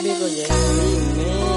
Federico Giacchini